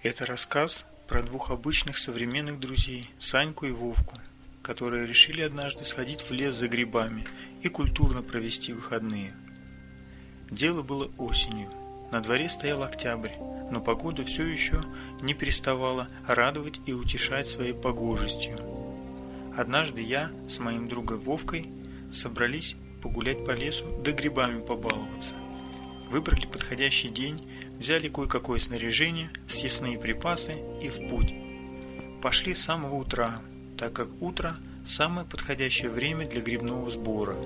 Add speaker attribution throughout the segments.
Speaker 1: Это рассказ про двух обычных современных друзей, Саньку и Вовку, которые решили однажды сходить в лес за грибами и культурно провести выходные. Дело было осенью. На дворе стоял октябрь, но погода все еще не переставала радовать и утешать своей погожестью. Однажды я с моим другом Вовкой собрались погулять по лесу да грибами побаловаться. Выбрали подходящий день, взяли кое-какое снаряжение, съестные припасы и в путь. Пошли с самого утра, так как утро – самое подходящее время для грибного сбора.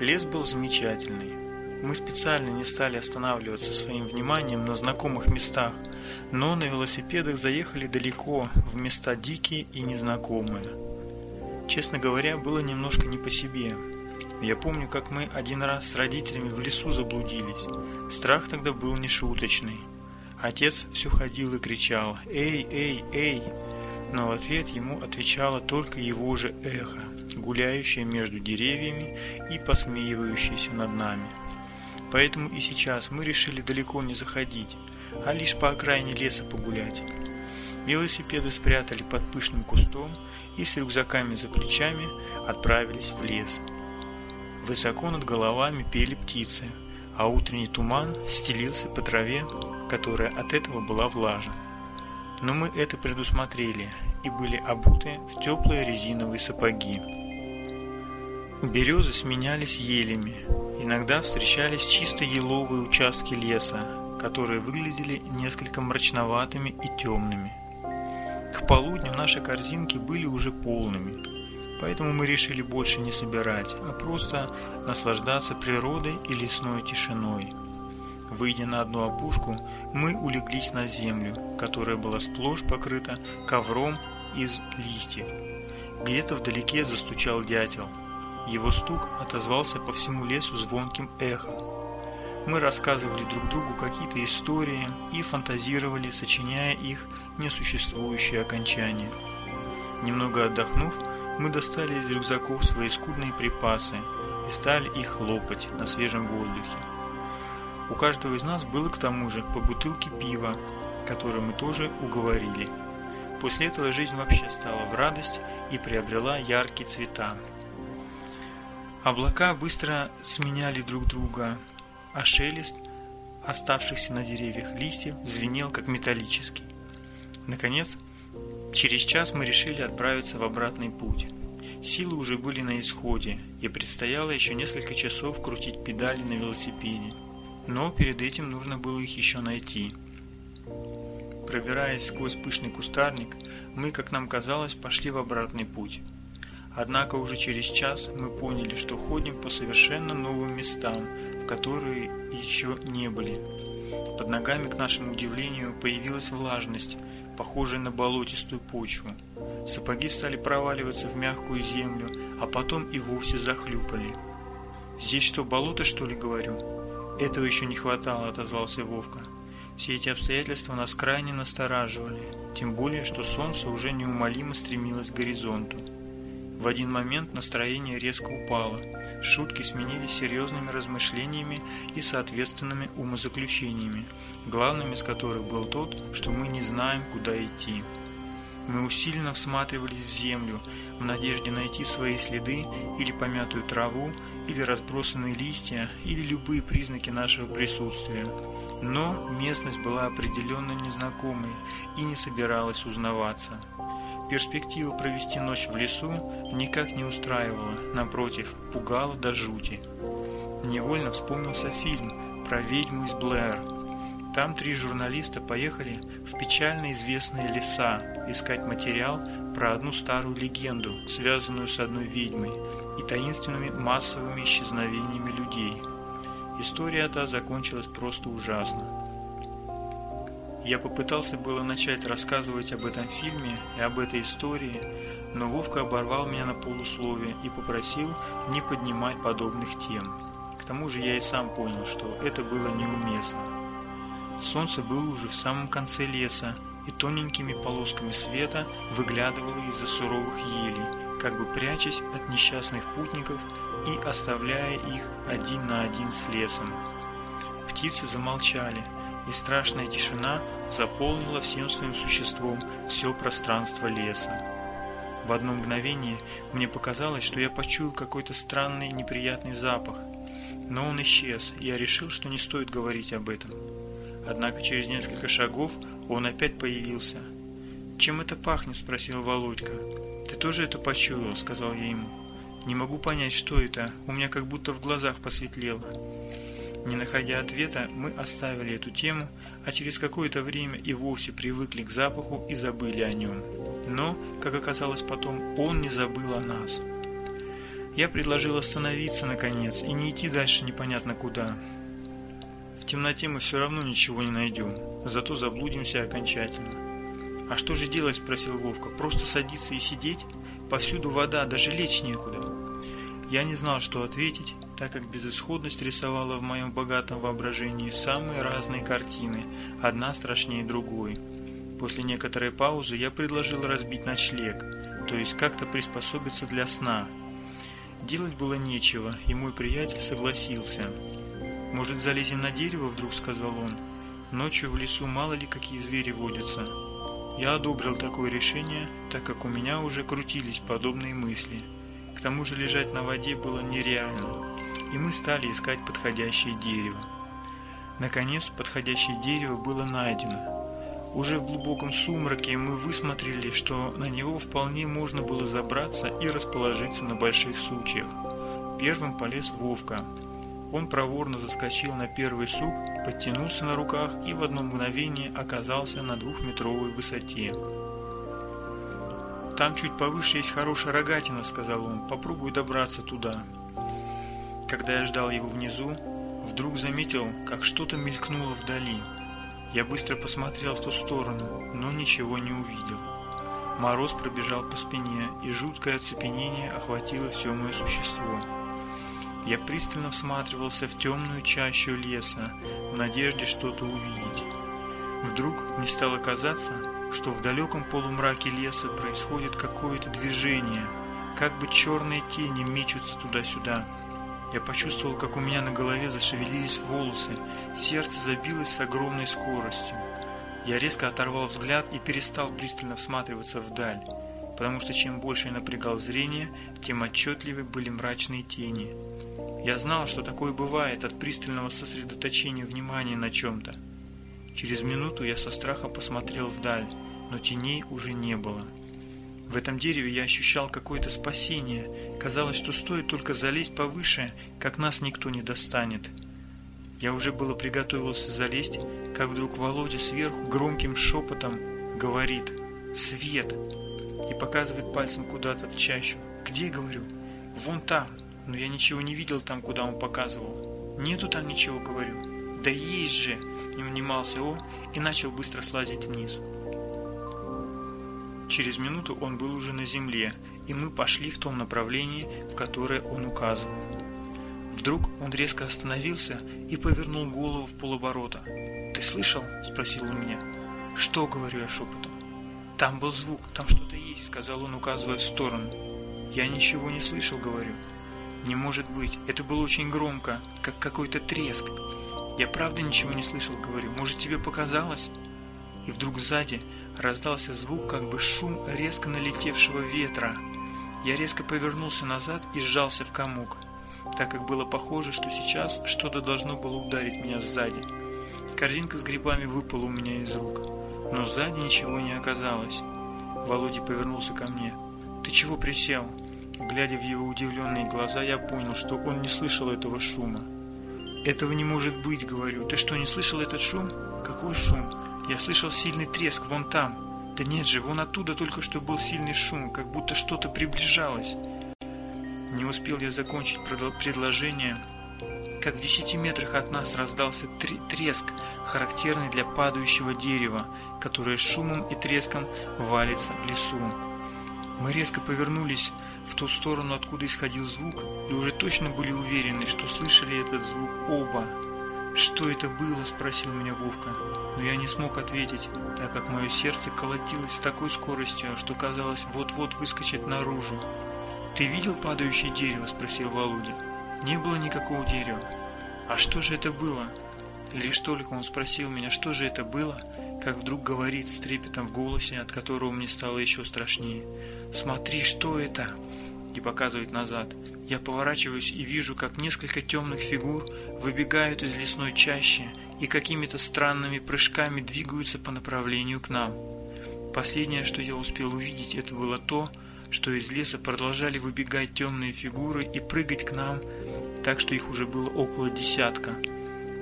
Speaker 1: Лес был замечательный. Мы специально не стали останавливаться своим вниманием на знакомых местах, но на велосипедах заехали далеко, в места дикие и незнакомые. Честно говоря, было немножко не по себе. Я помню, как мы один раз с родителями в лесу заблудились. Страх тогда был нешуточный. Отец все ходил и кричал «Эй, эй, эй!», но в ответ ему отвечало только его же эхо, гуляющее между деревьями и посмеивающееся над нами. Поэтому и сейчас мы решили далеко не заходить, а лишь по окраине леса погулять. Велосипеды спрятали под пышным кустом и с рюкзаками за плечами отправились в лес. Высоко над головами пели птицы, а утренний туман стелился по траве, которая от этого была влажна. Но мы это предусмотрели и были обуты в теплые резиновые сапоги. Березы сменялись елями, иногда встречались чисто еловые участки леса, которые выглядели несколько мрачноватыми и темными. К полудню наши корзинки были уже полными, поэтому мы решили больше не собирать, а просто наслаждаться природой и лесной тишиной. Выйдя на одну опушку, мы улеглись на землю, которая была сплошь покрыта ковром из листьев. Где-то вдалеке застучал дятел. Его стук отозвался по всему лесу звонким эхом. Мы рассказывали друг другу какие-то истории и фантазировали, сочиняя их несуществующие окончания. Немного отдохнув, мы достали из рюкзаков свои скудные припасы и стали их лопать на свежем воздухе. У каждого из нас было к тому же по бутылке пива, которое мы тоже уговорили. После этого жизнь вообще стала в радость и приобрела яркие цвета. Облака быстро сменяли друг друга, а шелест оставшихся на деревьях листьев звенел как металлический. Наконец, через час мы решили отправиться в обратный путь. Силы уже были на исходе, и предстояло еще несколько часов крутить педали на велосипеде но перед этим нужно было их еще найти. Пробираясь сквозь пышный кустарник, мы, как нам казалось, пошли в обратный путь. Однако уже через час мы поняли, что ходим по совершенно новым местам, в которые еще не были. Под ногами, к нашему удивлению, появилась влажность, похожая на болотистую почву. Сапоги стали проваливаться в мягкую землю, а потом и вовсе захлюпали. «Здесь что, болото, что ли?» — говорю. «Этого еще не хватало», — отозвался Вовка. Все эти обстоятельства нас крайне настораживали, тем более, что солнце уже неумолимо стремилось к горизонту. В один момент настроение резко упало, шутки сменились серьезными размышлениями и соответственными умозаключениями, главным из которых был тот, что мы не знаем, куда идти. Мы усиленно всматривались в землю, в надежде найти свои следы или помятую траву, или разбросанные листья, или любые признаки нашего присутствия. Но местность была определенно незнакомой и не собиралась узнаваться. Перспектива провести ночь в лесу никак не устраивала, напротив, пугала до жути. Невольно вспомнился фильм про ведьму из Блэр. Там три журналиста поехали в печально известные леса искать материал про одну старую легенду, связанную с одной ведьмой, и таинственными массовыми исчезновениями людей. История эта закончилась просто ужасно. Я попытался было начать рассказывать об этом фильме и об этой истории, но Вовка оборвал меня на полусловие и попросил не поднимать подобных тем. К тому же я и сам понял, что это было неуместно. Солнце было уже в самом конце леса, и тоненькими полосками света выглядывало из-за суровых елей, как бы прячась от несчастных путников и оставляя их один на один с лесом. Птицы замолчали, и страшная тишина заполнила всем своим существом все пространство леса. В одно мгновение мне показалось, что я почуял какой-то странный неприятный запах, но он исчез, и я решил, что не стоит говорить об этом. Однако через несколько шагов он опять появился. «Чем это пахнет?» – спросил Володька. «Ты тоже это почуял?» – сказал я ему. «Не могу понять, что это. У меня как будто в глазах посветлело». Не находя ответа, мы оставили эту тему, а через какое-то время и вовсе привыкли к запаху и забыли о нем. Но, как оказалось потом, он не забыл о нас. Я предложил остановиться, наконец, и не идти дальше непонятно куда. В темноте мы все равно ничего не найдем, зато заблудимся окончательно. «А что же делать?» – спросил Вовка. «Просто садиться и сидеть? Повсюду вода, даже лечь некуда». Я не знал, что ответить, так как безысходность рисовала в моем богатом воображении самые разные картины, одна страшнее другой. После некоторой паузы я предложил разбить ночлег, то есть как-то приспособиться для сна. Делать было нечего, и мой приятель согласился. «Может, залезем на дерево?» – вдруг сказал он. «Ночью в лесу мало ли какие звери водятся». Я одобрил такое решение, так как у меня уже крутились подобные мысли. К тому же лежать на воде было нереально, и мы стали искать подходящее дерево. Наконец, подходящее дерево было найдено – уже в глубоком сумраке мы высмотрели, что на него вполне можно было забраться и расположиться на больших сучьях. Первым полез Вовка. Он проворно заскочил на первый сук, подтянулся на руках и в одно мгновение оказался на двухметровой высоте. «Там чуть повыше есть хорошая рогатина», — сказал он. «Попробуй добраться туда». Когда я ждал его внизу, вдруг заметил, как что-то мелькнуло вдали. Я быстро посмотрел в ту сторону, но ничего не увидел. Мороз пробежал по спине, и жуткое оцепенение охватило все мое существо. Я пристально всматривался в темную чащу леса, в надежде что-то увидеть. Вдруг мне стало казаться, что в далеком полумраке леса происходит какое-то движение, как бы черные тени мечутся туда-сюда. Я почувствовал, как у меня на голове зашевелились волосы, сердце забилось с огромной скоростью. Я резко оторвал взгляд и перестал пристально всматриваться вдаль, потому что чем больше я напрягал зрение, тем отчетливее были мрачные тени. Я знал, что такое бывает от пристального сосредоточения внимания на чем-то. Через минуту я со страхом посмотрел вдаль, но теней уже не было. В этом дереве я ощущал какое-то спасение. Казалось, что стоит только залезть повыше, как нас никто не достанет. Я уже было приготовился залезть, как вдруг Володя сверху громким шепотом говорит «Свет!» и показывает пальцем куда-то в чащу. «Где?» — говорю. «Вон там!» Но я ничего не видел там, куда он показывал. «Нету там ничего!» — говорю. «Да есть же!» — не унимался он и начал быстро слазить вниз. Через минуту он был уже на земле, и мы пошли в том направлении, в которое он указывал. Вдруг он резко остановился и повернул голову в полоборота. «Ты слышал?» – спросил он меня. «Что?» – говорю я шепотом. «Там был звук, там что-то есть», – сказал он, указывая в сторону. «Я ничего не слышал», – говорю. «Не может быть, это было очень громко, как какой-то треск. Я правда ничего не слышал», – говорю. «Может, тебе показалось?» И вдруг сзади раздался звук, как бы шум резко налетевшего ветра. Я резко повернулся назад и сжался в комок, так как было похоже, что сейчас что-то должно было ударить меня сзади. Корзинка с грибами выпала у меня из рук, но сзади ничего не оказалось. Володя повернулся ко мне. «Ты чего присел?» Глядя в его удивленные глаза, я понял, что он не слышал этого шума. «Этого не может быть», — говорю. «Ты что, не слышал этот шум?» «Какой шум?» Я слышал сильный треск вон там. Да нет же, вон оттуда только что был сильный шум, как будто что-то приближалось. Не успел я закончить предложение, как в десяти метрах от нас раздался треск, характерный для падающего дерева, которое шумом и треском валится в лесу. Мы резко повернулись в ту сторону, откуда исходил звук, и уже точно были уверены, что слышали этот звук оба. «Что это было?» – спросил меня Вовка. Но я не смог ответить, так как мое сердце колотилось с такой скоростью, что казалось вот-вот выскочит наружу. «Ты видел падающее дерево?» – спросил Володя. «Не было никакого дерева». «А что же это было?» Лишь только он спросил меня, что же это было, как вдруг говорит с трепетом в голосе, от которого мне стало еще страшнее. «Смотри, что это?» И показывает назад. Я поворачиваюсь и вижу, как несколько темных фигур выбегают из лесной чащи и какими-то странными прыжками двигаются по направлению к нам. Последнее, что я успел увидеть, это было то, что из леса продолжали выбегать темные фигуры и прыгать к нам, так что их уже было около десятка.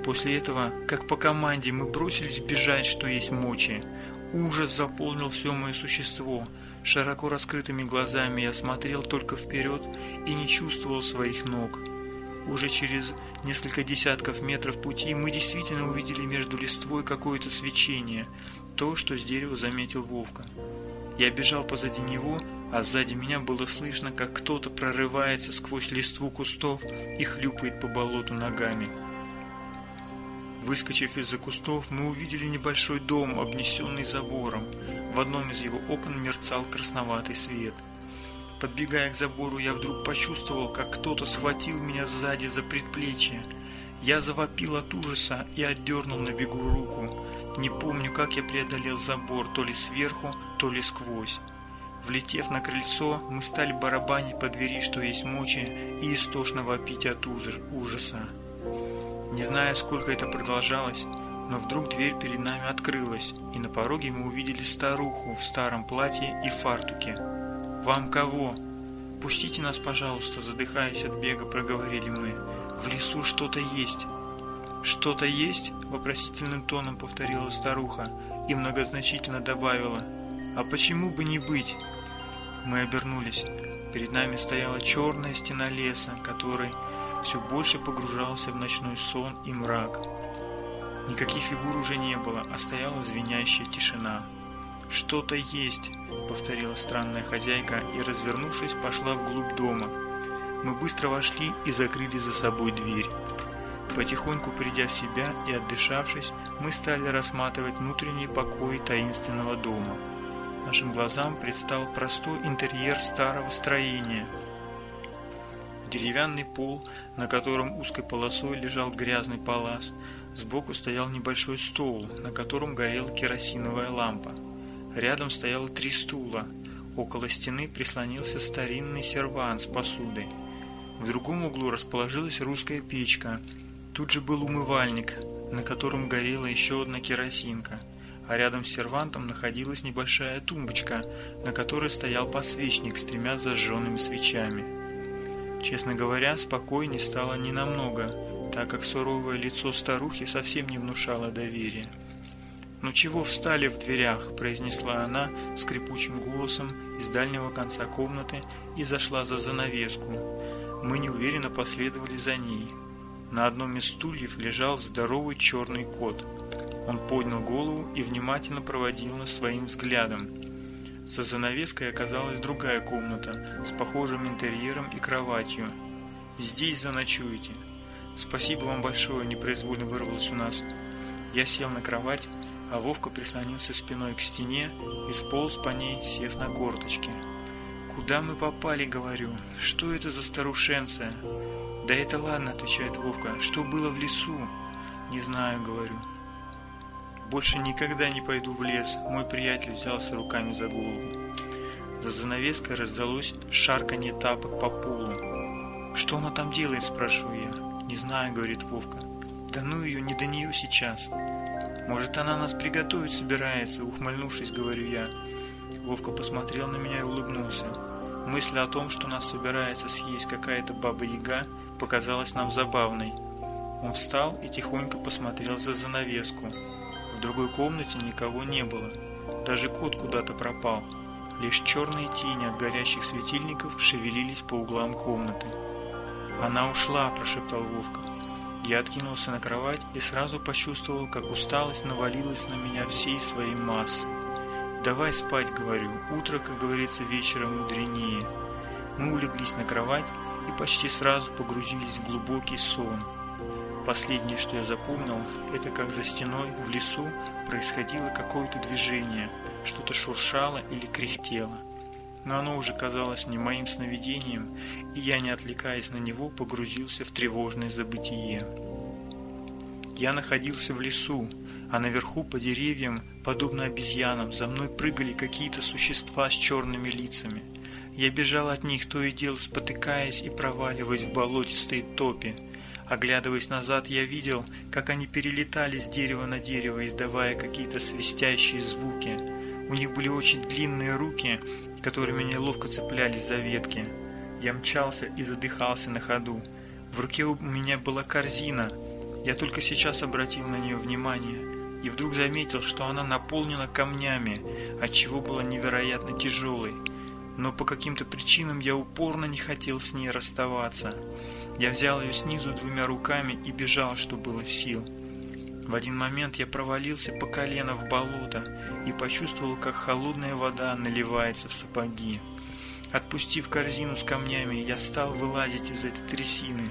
Speaker 1: После этого, как по команде, мы бросились бежать, что есть мочи. Ужас заполнил все мое существо. Широко раскрытыми глазами я смотрел только вперед и не чувствовал своих ног. Уже через несколько десятков метров пути мы действительно увидели между листвой какое-то свечение, то, что с дерева заметил Вовка. Я бежал позади него, а сзади меня было слышно, как кто-то прорывается сквозь листву кустов и хлюпает по болоту ногами. Выскочив из-за кустов, мы увидели небольшой дом, обнесенный забором. В одном из его окон мерцал красноватый свет. Подбегая к забору, я вдруг почувствовал, как кто-то схватил меня сзади за предплечье. Я завопил от ужаса и отдернул на бегу руку. Не помню, как я преодолел забор, то ли сверху, то ли сквозь. Влетев на крыльцо, мы стали барабанить по двери, что есть мочи, и истошно вопить от ужаса. Не знаю, сколько это продолжалось, но вдруг дверь перед нами открылась, и на пороге мы увидели старуху в старом платье и фартуке. «Вам кого?» «Пустите нас, пожалуйста», задыхаясь от бега, проговорили мы. «В лесу что-то есть». «Что-то есть?» – вопросительным тоном повторила старуха и многозначительно добавила. «А почему бы не быть?» Мы обернулись. Перед нами стояла черная стена леса, который все больше погружался в ночной сон и мрак. Никаких фигур уже не было, а стояла звенящая тишина. «Что-то есть», — повторила странная хозяйка и, развернувшись, пошла вглубь дома. Мы быстро вошли и закрыли за собой дверь. Потихоньку придя в себя и отдышавшись, мы стали рассматривать внутренние покои таинственного дома. Нашим глазам предстал простой интерьер старого строения — Деревянный пол, на котором узкой полосой лежал грязный палас. Сбоку стоял небольшой стол, на котором горела керосиновая лампа. Рядом стояло три стула. Около стены прислонился старинный серван с посудой. В другом углу расположилась русская печка. Тут же был умывальник, на котором горела еще одна керосинка. А рядом с сервантом находилась небольшая тумбочка, на которой стоял подсвечник с тремя зажженными свечами. Честно говоря, спокойней стало не намного, так как суровое лицо старухи совсем не внушало доверия. «Ну чего встали в дверях?» – произнесла она скрипучим голосом из дальнего конца комнаты и зашла за занавеску. Мы неуверенно последовали за ней. На одном из стульев лежал здоровый черный кот. Он поднял голову и внимательно проводил нас своим взглядом. За занавеской оказалась другая комната с похожим интерьером и кроватью. «Здесь заночуете». «Спасибо вам большое», – непроизвольно вырвалось у нас. Я сел на кровать, а Вовка прислонился спиной к стене и сполз по ней, сев на корточки. «Куда мы попали?» – говорю. «Что это за старушенция?» «Да это ладно», – отвечает Вовка. «Что было в лесу?» «Не знаю», – говорю. Больше никогда не пойду в лес. Мой приятель взялся руками за голову. За занавеской раздалось шарканье тапок по полу. «Что она там делает?» – спрашиваю я. «Не знаю», – говорит Вовка. «Да ну ее, не до нее сейчас». «Может, она нас приготовить собирается?» – ухмыльнувшись, говорю я. Вовка посмотрел на меня и улыбнулся. Мысль о том, что нас собирается съесть какая-то баба-яга, показалась нам забавной. Он встал и тихонько посмотрел за занавеску. В другой комнате никого не было. Даже кот куда-то пропал. Лишь черные тени от горящих светильников шевелились по углам комнаты. «Она ушла», – прошептал Вовка. Я откинулся на кровать и сразу почувствовал, как усталость навалилась на меня всей своей массой. «Давай спать», — говорю. «Утро, как говорится, вечером мудренее». Мы улеглись на кровать и почти сразу погрузились в глубокий сон. Последнее, что я запомнил, это как за стеной в лесу происходило какое-то движение, что-то шуршало или кряхтело. Но оно уже казалось не моим сновидением, и я, не отвлекаясь на него, погрузился в тревожное забытие. Я находился в лесу, а наверху по деревьям, подобно обезьянам, за мной прыгали какие-то существа с черными лицами. Я бежал от них, то и дело спотыкаясь и проваливаясь в болотистой топи. Оглядываясь назад, я видел, как они перелетали с дерева на дерево, издавая какие-то свистящие звуки. У них были очень длинные руки, которыми они ловко цеплялись за ветки. Я мчался и задыхался на ходу. В руке у меня была корзина. Я только сейчас обратил на нее внимание и вдруг заметил, что она наполнена камнями, отчего была невероятно тяжелой. Но по каким-то причинам я упорно не хотел с ней расставаться. Я взял ее снизу двумя руками и бежал, что было сил. В один момент я провалился по колено в болото и почувствовал, как холодная вода наливается в сапоги. Отпустив корзину с камнями, я стал вылазить из этой трясины.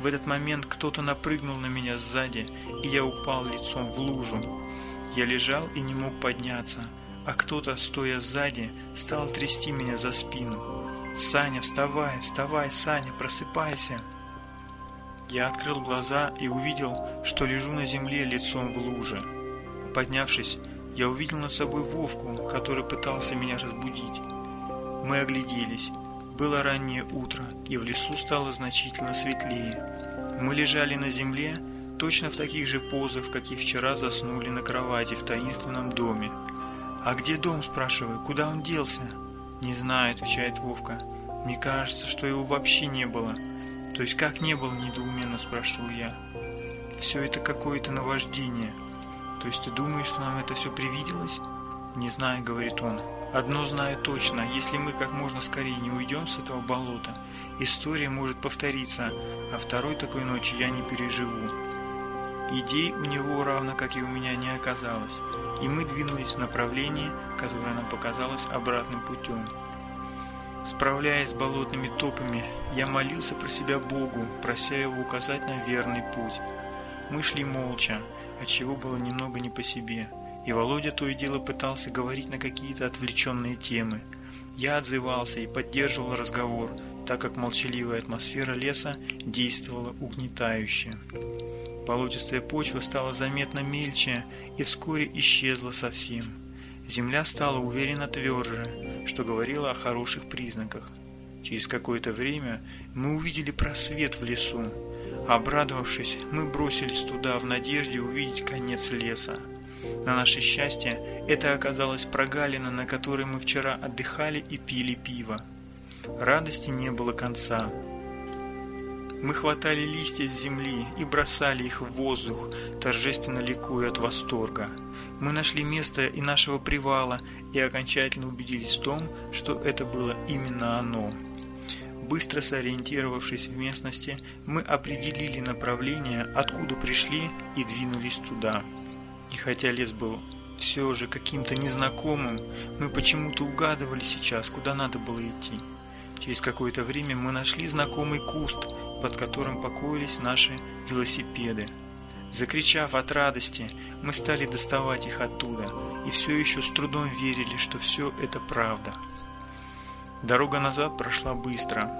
Speaker 1: В этот момент кто-то напрыгнул на меня сзади, и я упал лицом в лужу. Я лежал и не мог подняться, а кто-то, стоя сзади, стал трясти меня за спину. «Саня, вставай, вставай, Саня, просыпайся!» Я открыл глаза и увидел, что лежу на земле лицом в луже. Поднявшись, я увидел над собой Вовку, который пытался меня разбудить. Мы огляделись. Было раннее утро, и в лесу стало значительно светлее. Мы лежали на земле, точно в таких же позах, каких вчера заснули на кровати в таинственном доме. «А где дом?» – спрашиваю. «Куда он делся?» «Не знаю», – отвечает Вовка. «Мне кажется, что его вообще не было». «То есть как не было?» – недоуменно спрашиваю я. «Все это какое-то наваждение. То есть ты думаешь, что нам это все привиделось?» «Не знаю», – говорит он. Одно знаю точно, если мы как можно скорее не уйдем с этого болота, история может повториться, а второй такой ночи я не переживу. Идей у него, равно как и у меня, не оказалось, и мы двинулись в направлении, которое нам показалось обратным путем. Справляясь с болотными топами, я молился про себя Богу, прося его указать на верный путь. Мы шли молча, отчего было немного не по себе – и Володя то и дело пытался говорить на какие-то отвлеченные темы. Я отзывался и поддерживал разговор, так как молчаливая атмосфера леса действовала угнетающе. Болотистая почва стала заметно мельче и вскоре исчезла совсем. Земля стала уверенно тверже, что говорило о хороших признаках. Через какое-то время мы увидели просвет в лесу. Обрадовавшись, мы бросились туда в надежде увидеть конец леса. На наше счастье, это оказалась прогалина, на которой мы вчера отдыхали и пили пиво. Радости не было конца. Мы хватали листья с земли и бросали их в воздух, торжественно ликуя от восторга. Мы нашли место и нашего привала и окончательно убедились в том, что это было именно оно. Быстро сориентировавшись в местности, мы определили направление, откуда пришли и двинулись туда. И хотя лес был все же каким-то незнакомым, мы почему-то угадывали сейчас, куда надо было идти. Через какое-то время мы нашли знакомый куст, под которым покоились наши велосипеды. Закричав от радости, мы стали доставать их оттуда, и все еще с трудом верили, что все это правда. Дорога назад прошла быстро.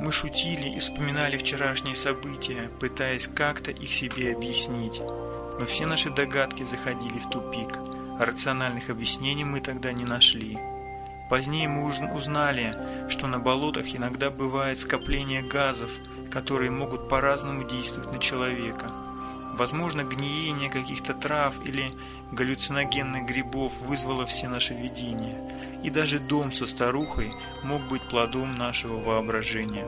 Speaker 1: Мы шутили и вспоминали вчерашние события, пытаясь как-то их себе объяснить. Но все наши догадки заходили в тупик, рациональных объяснений мы тогда не нашли. Позднее мы узнали, что на болотах иногда бывает скопление газов, которые могут по-разному действовать на человека. Возможно, гниение каких-то трав или галлюциногенных грибов вызвало все наши видения, и даже дом со старухой мог быть плодом нашего воображения.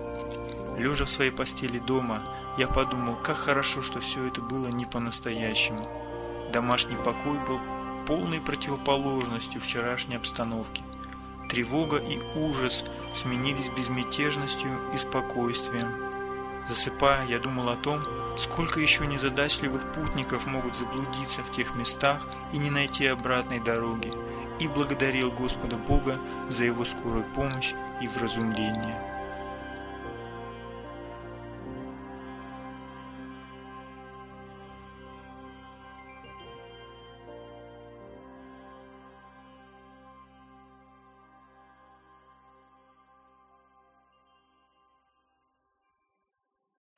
Speaker 1: Лежа в своей постели дома, я подумал, как хорошо, что все это было не по-настоящему. Домашний покой был полной противоположностью вчерашней обстановке. Тревога и ужас сменились безмятежностью и спокойствием. Засыпая, я думал о том, сколько еще незадачливых путников могут заблудиться в тех местах и не найти обратной дороги, и благодарил Господа Бога за его скорую помощь и вразумление.